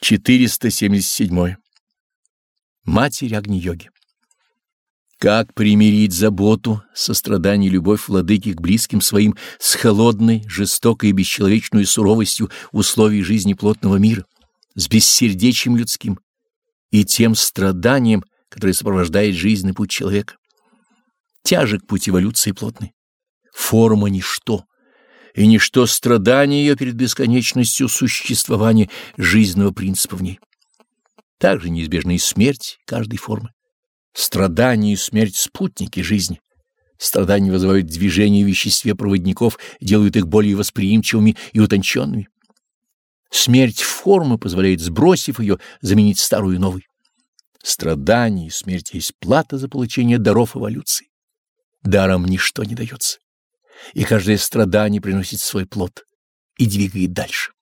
477. Матерь Агни-йоги. Как примирить заботу, сострадание и любовь владыки к близким своим с холодной, жестокой и бесчеловечной суровостью условий жизни плотного мира, с бессердечием людским и тем страданием, которое сопровождает жизненный путь человека? Тяжек путь эволюции плотной. Форма — ничто и ничто страдание ее перед бесконечностью существования жизненного принципа в ней. Также неизбежна и смерть каждой формы. Страдание и смерть — спутники жизни. Страдания вызывают движение в веществе проводников, делают их более восприимчивыми и утонченными. Смерть формы позволяет, сбросив ее, заменить старую новой. Страдание и смерть есть плата за получение даров эволюции. Даром ничто не дается и каждое страдание приносит свой плод и двигает дальше.